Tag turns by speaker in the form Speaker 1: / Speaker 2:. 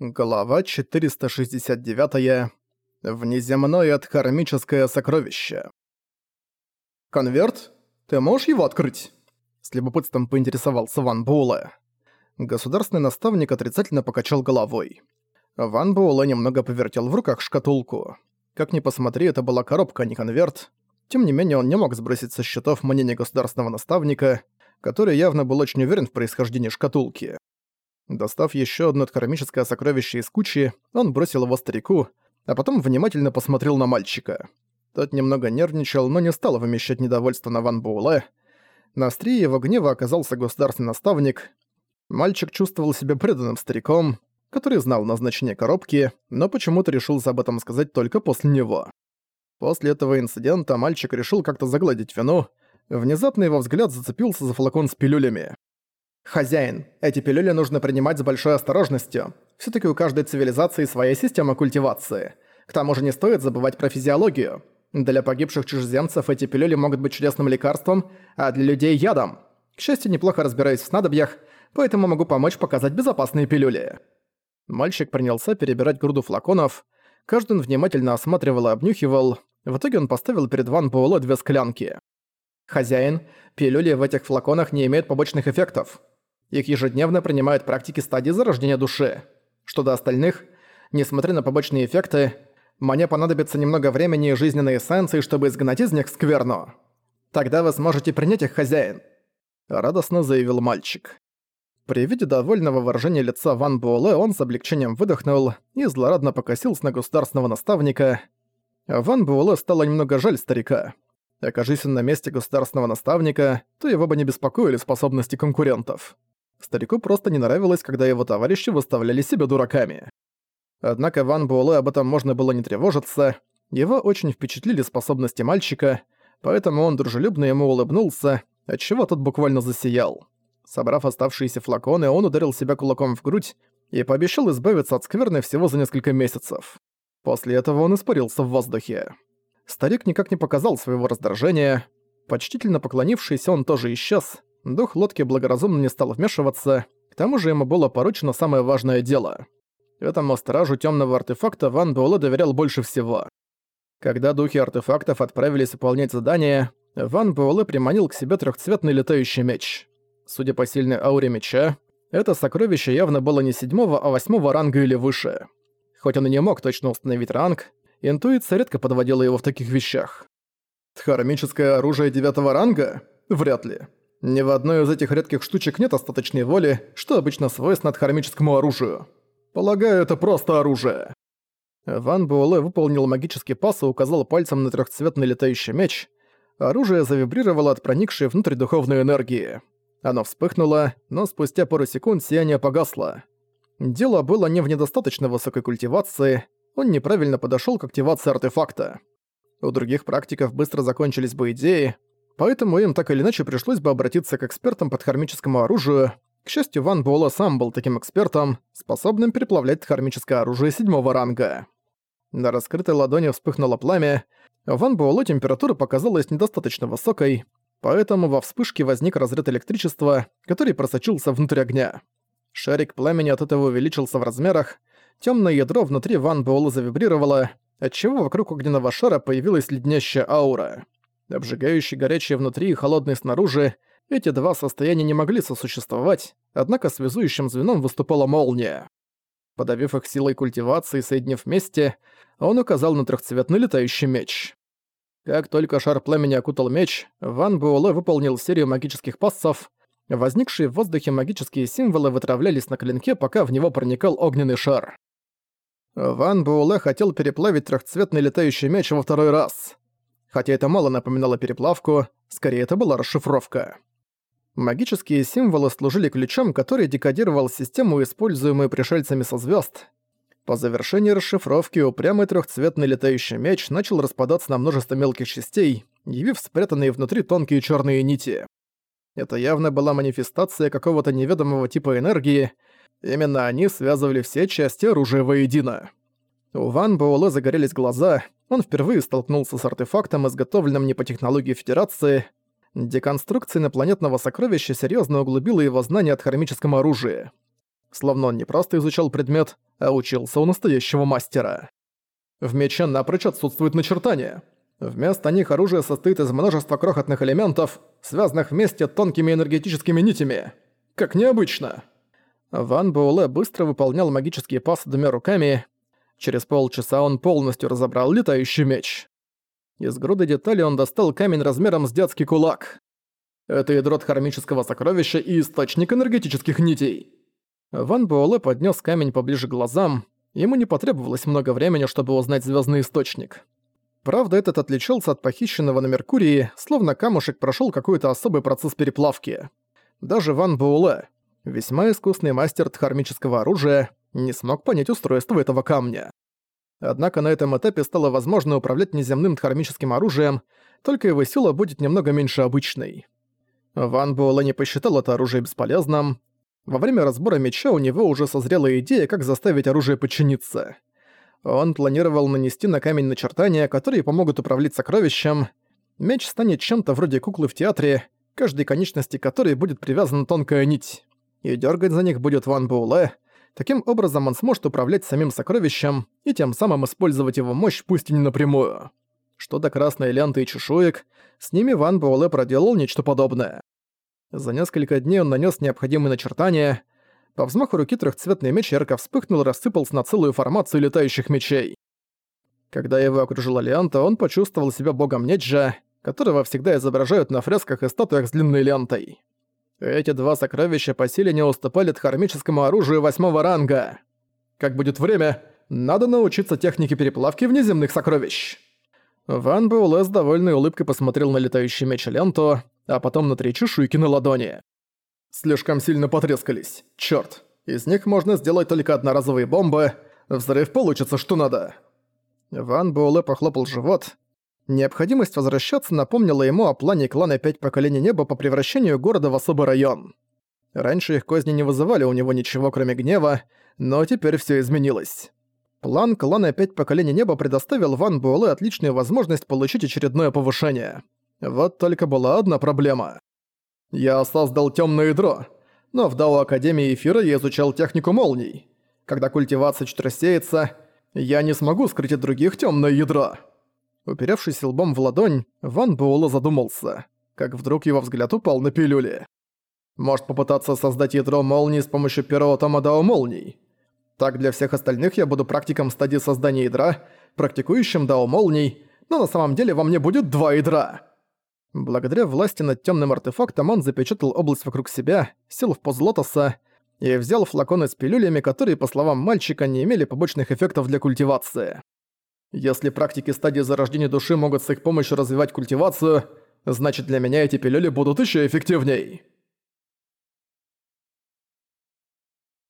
Speaker 1: Глава 469. Внеземное отхармическое сокровище. «Конверт? Ты можешь его открыть?» С любопытством поинтересовался Ван Буэлэ. Государственный наставник отрицательно покачал головой. Ван Буэлэ немного повертел в руках шкатулку. Как ни посмотри, это была коробка, а не конверт. Тем не менее, он не мог сбросить со счетов мнение государственного наставника, который явно был очень уверен в происхождении шкатулки. Достав еще одно кармическое сокровище из кучи, он бросил его старику, а потом внимательно посмотрел на мальчика. Тот немного нервничал, но не стал вымещать недовольство на Ван Буэлэ. На острие его гнева оказался государственный наставник. Мальчик чувствовал себя преданным стариком, который знал назначение коробки, но почему-то решился об этом сказать только после него. После этого инцидента мальчик решил как-то загладить вину. Внезапно его взгляд зацепился за флакон с пилюлями. «Хозяин, эти пилюли нужно принимать с большой осторожностью. все таки у каждой цивилизации своя система культивации. К тому же не стоит забывать про физиологию. Для погибших чужеземцев эти пилюли могут быть чудесным лекарством, а для людей – ядом. К счастью, неплохо разбираюсь в снадобьях, поэтому могу помочь показать безопасные пилюли». Мальчик принялся перебирать груду флаконов. Каждый он внимательно осматривал и обнюхивал. В итоге он поставил перед Ван Буэлло две склянки. «Хозяин, пилюли в этих флаконах не имеют побочных эффектов. Их ежедневно принимают практики стадии зарождения души. Что до остальных, несмотря на побочные эффекты, мне понадобится немного времени и жизненной эссенции, чтобы изгнать из них скверну. Тогда вы сможете принять их хозяин», — радостно заявил мальчик. При виде довольного выражения лица Ван Буэлэ он с облегчением выдохнул и злорадно покосился на государственного наставника. Ван Буэлэ стало немного жаль старика. Окажись он на месте государственного наставника, то его бы не беспокоили способности конкурентов. Старику просто не нравилось, когда его товарищи выставляли себя дураками. Однако Ван Буэлэ об этом можно было не тревожиться, его очень впечатлили способности мальчика, поэтому он дружелюбно ему улыбнулся, отчего тот буквально засиял. Собрав оставшиеся флаконы, он ударил себя кулаком в грудь и пообещал избавиться от скверны всего за несколько месяцев. После этого он испарился в воздухе. Старик никак не показал своего раздражения. Почтительно поклонившись, он тоже исчез, Дух лодки благоразумно не стал вмешиваться, к тому же ему было поручено самое важное дело. Этому стражу темного артефакта Ван Буэлэ доверял больше всего. Когда духи артефактов отправились выполнять задание, Ван Буэлэ приманил к себе трехцветный летающий меч. Судя по сильной ауре меча, это сокровище явно было не седьмого, а восьмого ранга или выше. Хоть он и не мог точно установить ранг, интуиция редко подводила его в таких вещах. Дхармическое оружие девятого ранга? Вряд ли. Ни в одной из этих редких штучек нет остаточной воли, что обычно свойственно хромическому оружию. Полагаю, это просто оружие. Ван Буэлэ выполнил магический пас и указал пальцем на трехцветный летающий меч. Оружие завибрировало от проникшей внутрь духовной энергии. Оно вспыхнуло, но спустя пару секунд сияние погасло. Дело было не в недостаточно высокой культивации, он неправильно подошёл к активации артефакта. У других практиков быстро закончились бы идеи, Поэтому им так или иначе пришлось бы обратиться к экспертам по дхармическому оружию. К счастью, Ван Буэлло сам был таким экспертом, способным переплавлять дхармическое оружие седьмого ранга. На раскрытой ладони вспыхнуло пламя. Ван Буэлло температура показалась недостаточно высокой, поэтому во вспышке возник разряд электричества, который просочился внутрь огня. Шарик пламени от этого увеличился в размерах, темное ядро внутри Ван Буэлло завибрировало, отчего вокруг огненного шара появилась леднящая аура. Обжигающий горячее внутри и холодный снаружи, эти два состояния не могли сосуществовать, однако связующим звеном выступала молния. Подавив их силой культивации и соединив вместе, он указал на трехцветный летающий меч. Как только шар пламени окутал меч, Ван Буэлэ выполнил серию магических пассов. Возникшие в воздухе магические символы вытравлялись на клинке, пока в него проникал огненный шар. Ван Буэлэ хотел переплавить трехцветный летающий меч во второй раз. Хотя это мало напоминало переплавку, скорее это была расшифровка. Магические символы служили ключом, который декодировал систему, используемую пришельцами со звезд. По завершении расшифровки упрямый трехцветный летающий меч начал распадаться на множество мелких частей, явив спрятанные внутри тонкие черные нити. Это явно была манифестация какого-то неведомого типа энергии, именно они связывали все части оружия воедино. У Ван Буэлэ загорелись глаза, он впервые столкнулся с артефактом, изготовленным не по технологии Федерации. Деконструкция инопланетного сокровища серьезно углубила его знания о хромическом оружии. Словно он не просто изучал предмет, а учился у настоящего мастера. В мече напрочь отсутствует начертание. Вместо них оружие состоит из множества крохотных элементов, связанных вместе тонкими энергетическими нитями. Как необычно. Ван Буэлэ быстро выполнял магические пасы двумя руками. Через полчаса он полностью разобрал летающий меч. Из груды деталей он достал камень размером с детский кулак. Это ядро хармического сокровища и источник энергетических нитей. Ван Буэлэ поднес камень поближе к глазам. Ему не потребовалось много времени, чтобы узнать звездный источник. Правда, этот отличался от похищенного на Меркурии, словно камушек прошел какой-то особый процесс переплавки. Даже Ван Буэлэ, весьма искусный мастер дхармического оружия, не смог понять устройство этого камня. Однако на этом этапе стало возможно управлять неземным дхармическим оружием, только его сила будет немного меньше обычной. Ван Буэлэ не посчитал это оружие бесполезным. Во время разбора меча у него уже созрела идея, как заставить оружие подчиниться. Он планировал нанести на камень начертания, которые помогут управлять сокровищем. Меч станет чем-то вроде куклы в театре, каждой конечности которой будет привязана тонкая нить. И дергать за них будет Ван Буэлэ. Таким образом он сможет управлять самим сокровищем и тем самым использовать его мощь пусть и не напрямую. Что до красной ленты и чешуек, с ними Ван Буэлэ проделал нечто подобное. За несколько дней он нанес необходимые начертания. По взмаху руки трехцветный меч ярко вспыхнул и рассыпался на целую формацию летающих мечей. Когда его окружила лента, он почувствовал себя богом Неджа, которого всегда изображают на фресках и статуях с длинной лентой. Эти два сокровища по силе не уступали дхармическому оружию восьмого ранга. Как будет время, надо научиться технике переплавки внеземных сокровищ. Ван Буэлэ с довольной улыбкой посмотрел на летающий меч ленту, а потом на три чешуйки на ладони. Слишком сильно потрескались. Чёрт. Из них можно сделать только одноразовые бомбы. Взрыв получится что надо. Ван Буэлэ похлопал живот. Необходимость возвращаться напомнила ему о плане клана «Пять поколений неба» по превращению города в особый район. Раньше их козни не вызывали у него ничего, кроме гнева, но теперь всё изменилось. План клана «Пять поколений неба» предоставил Ван Буэлэ отличную возможность получить очередное повышение. Вот только была одна проблема. Я создал тёмное ядро, но в Дао Академии Эфира я изучал технику молний. Когда культивация чуть рассеется, я не смогу скрыть от других тёмное ядро. Уперевшись лбом в ладонь, Ван Буэлэ задумался, как вдруг его взгляд упал на пилюли. Может попытаться создать ядро молнии с помощью первого тома Дао молний? Так для всех остальных я буду практиком стадии создания ядра, практикующим дао молний, но на самом деле во мне будет два ядра. Благодаря власти над темным артефактом он запечатал область вокруг себя, сел в позу лотоса и взял флаконы с пилюлями, которые, по словам мальчика, не имели побочных эффектов для культивации. Если практики стадии зарождения души могут с их помощью развивать культивацию, значит для меня эти пилюли будут еще эффективней.